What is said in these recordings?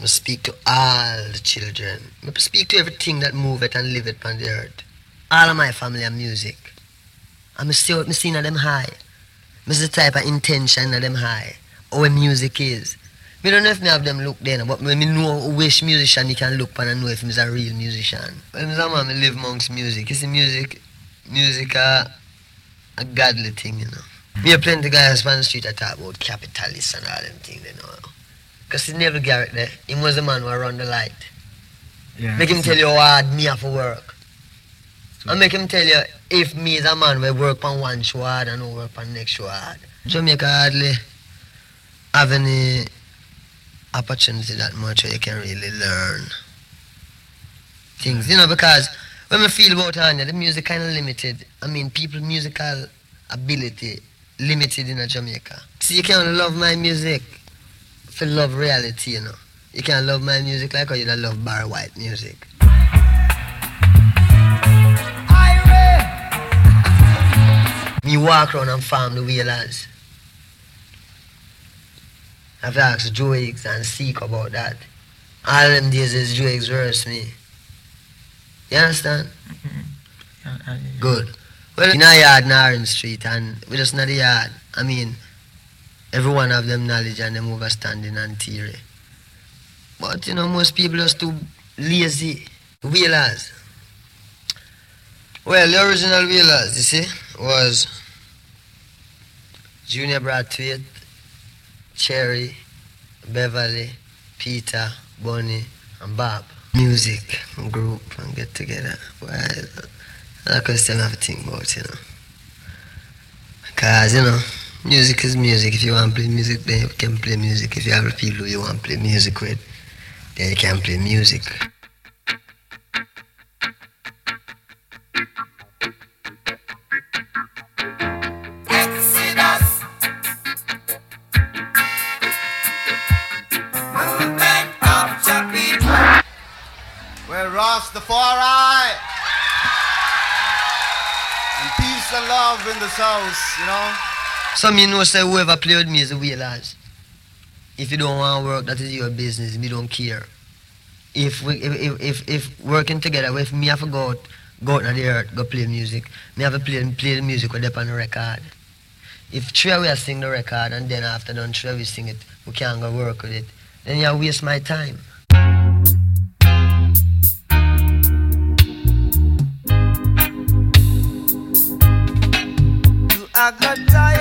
I speak to all the children. I speak to everything that move it and live it on the earth. All of my family are music. I'm see what I'm seeing them high. This the type of intention of them high. How music is. Me don't know if me have them look there, but me know which musician you can look upon and know if he's a real musician. When I'm a man, I live amongst music. You see, music, music uh, a godly thing, you know. Me have plenty guys on the street that talk about capitalists and all them things, you know. Because it's Neville Garrick there. He was the man who run the light. Yeah, make him tell you how hard me have to work. And make him tell you if me as a man will work on one show hard and no work on next show hard. Jamaica hardly have any opportunity that much where you can really learn things, you know, because when we feel about Anya, the music kind of limited. I mean, people musical ability limited in Jamaica. See, you can't love my music for love reality, you know. You can't love my music like how you love Barry White music. Me walk around and farm the Wailers. I've asked Joe Higgs and Seek about that. All them days is Joe Higgs verse me. You understand? Mm-hmm. Good. Well, in our yard in Orange Street and we just not the yard. I mean, everyone have them knowledge and them understanding and theory. But you know, most people are too lazy. Wailers. Well, the original Wailers, you see, was Junior Braithwaite, Cherry, Beverly, Peter, Bunny, and Bob. Music, group, and get together. Well, I could still have to think about, you know. Because, you know, music is music. If you want to play music, then you can play music. If you have a people you want to play music with, then you can play music. Rastafari. And peace and love in you know. Some you know say whoever play with me is a Wailers. If you don't want to work, that is your business. Me don't care. If we if if, if, if working together, with me have to go out, go out on the earth, go play music, me have to play play the music with them on the record. If us sing the record and then after done three of sing it, we can't go work with it. Then you waste my time. I got tired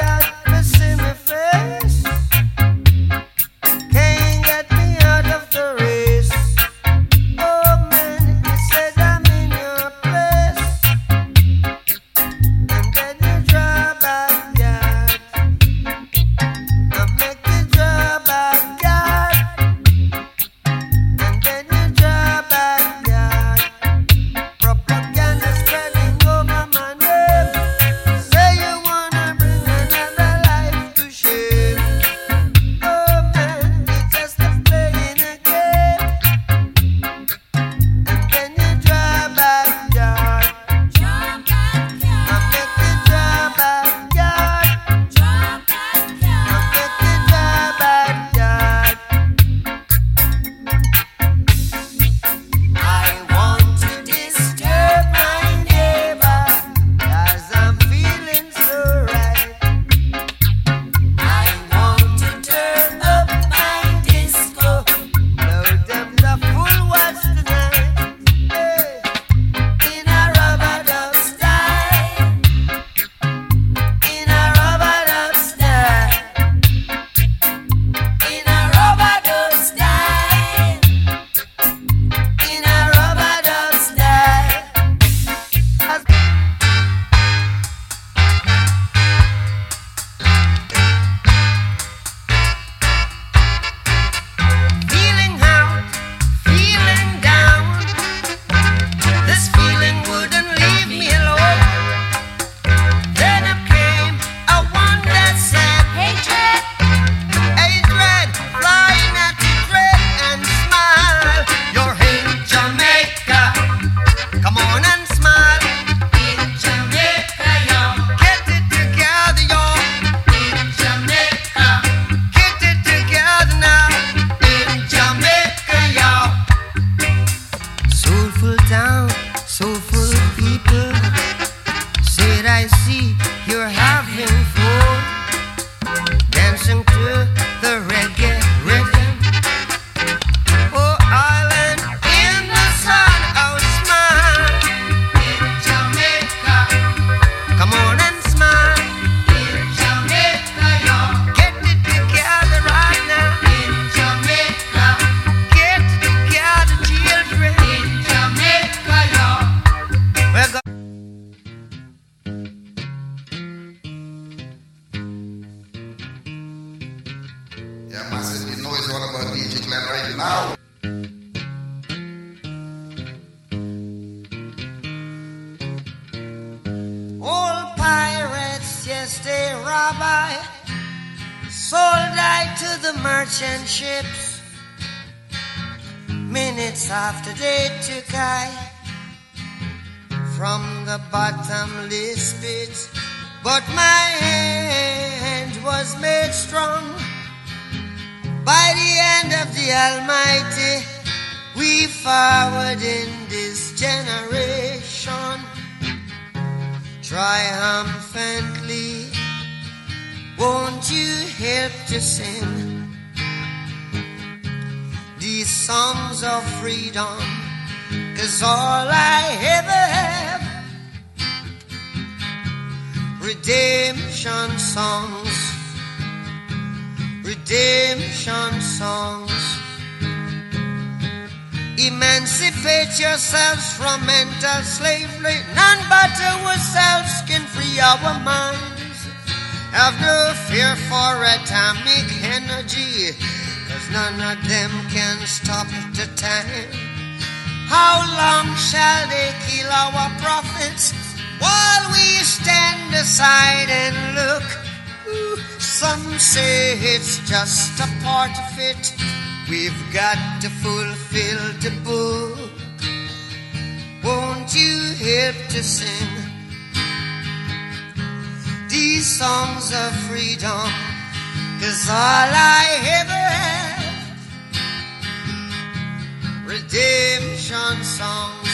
redemption songs,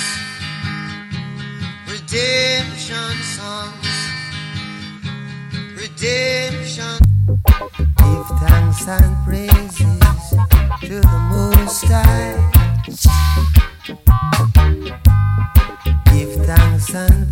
redemption songs, redemption. Give thanks and praises to the Most High. Give thanks and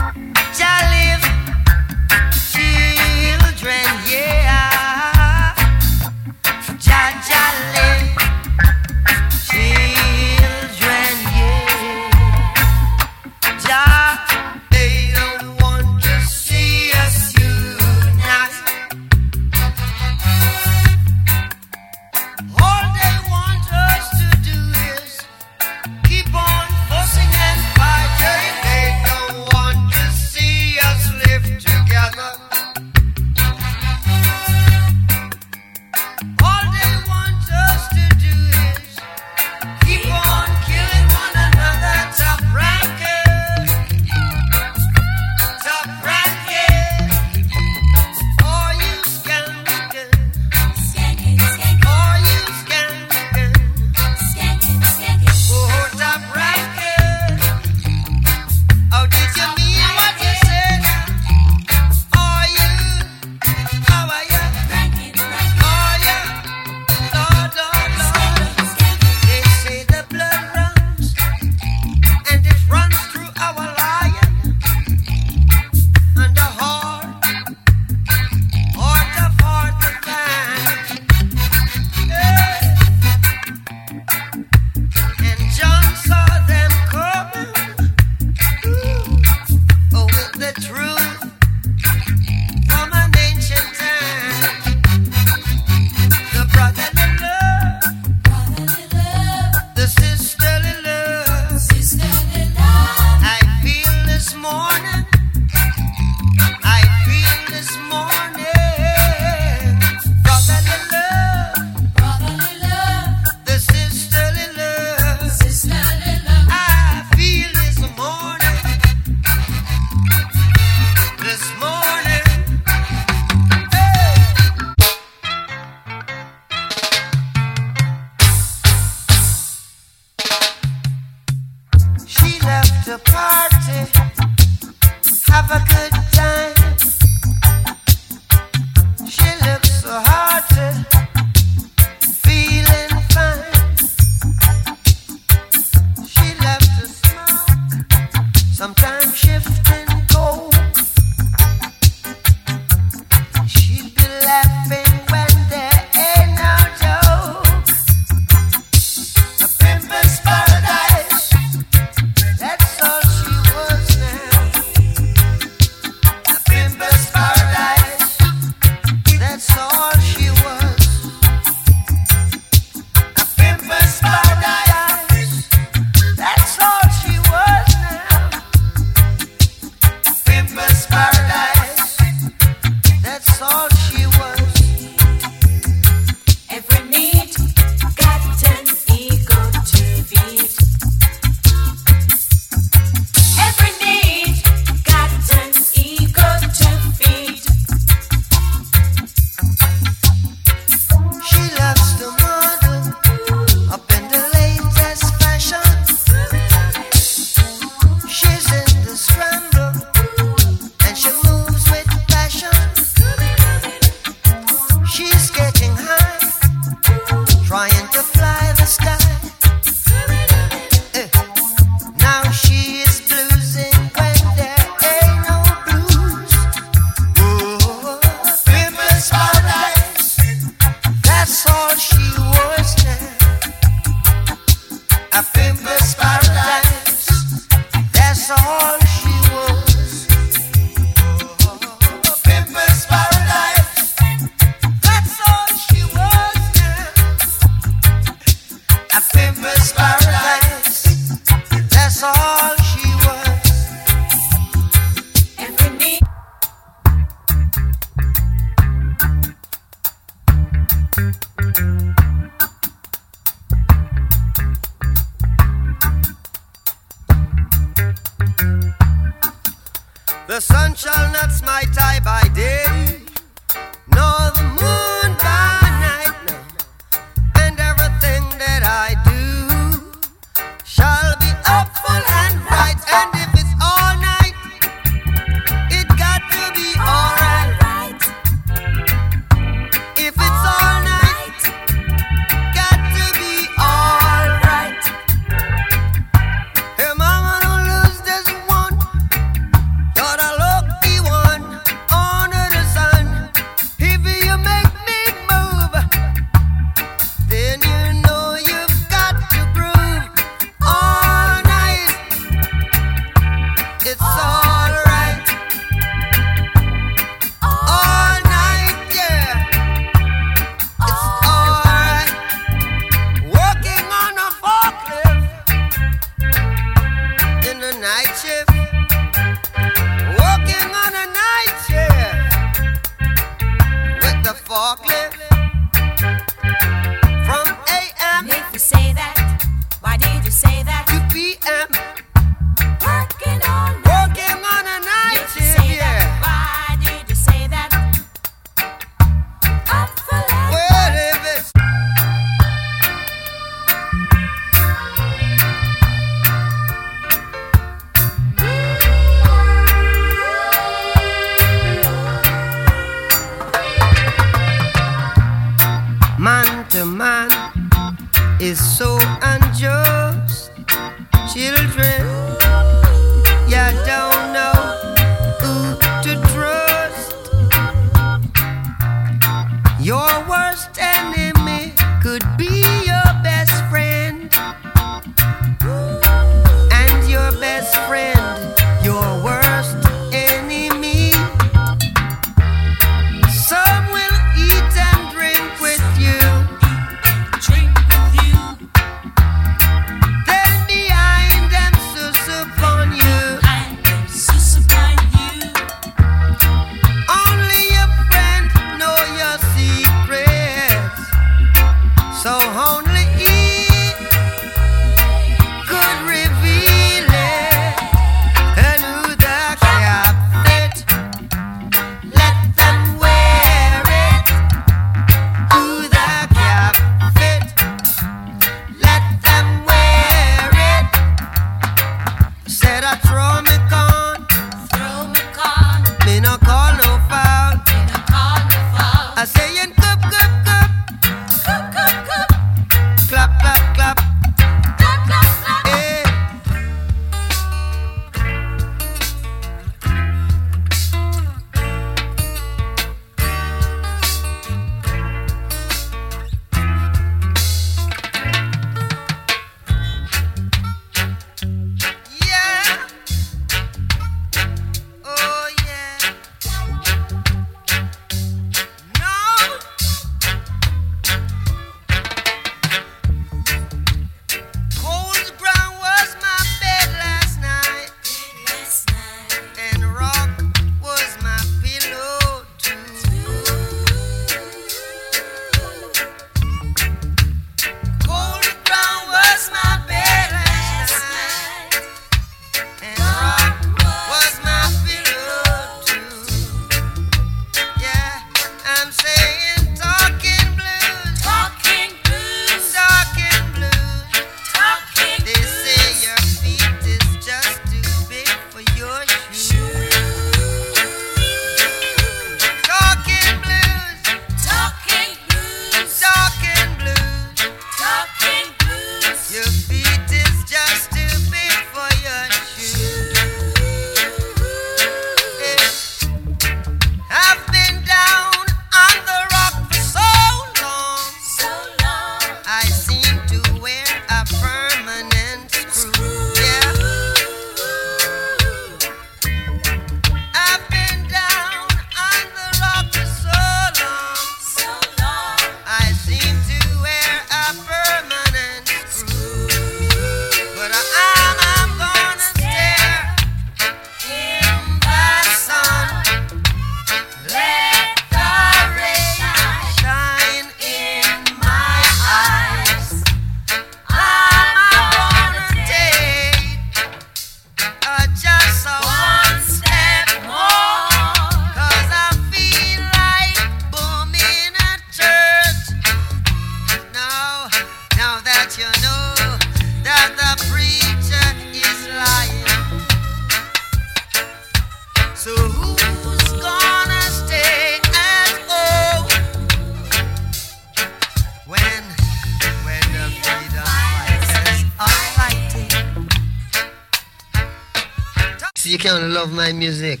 my music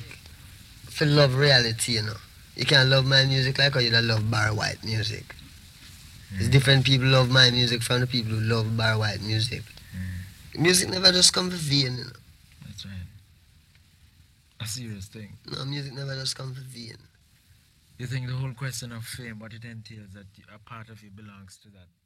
for love reality, you know. You can't love my music like how you don't love Barry White music. It's mm. different people love my music from the people who love Barry White music. Mm. Music never just come for vain, you know. That's right. A serious thing. No, music never just come for vain. You think the whole question of fame, what it entails, that a part of you belongs to that world of music?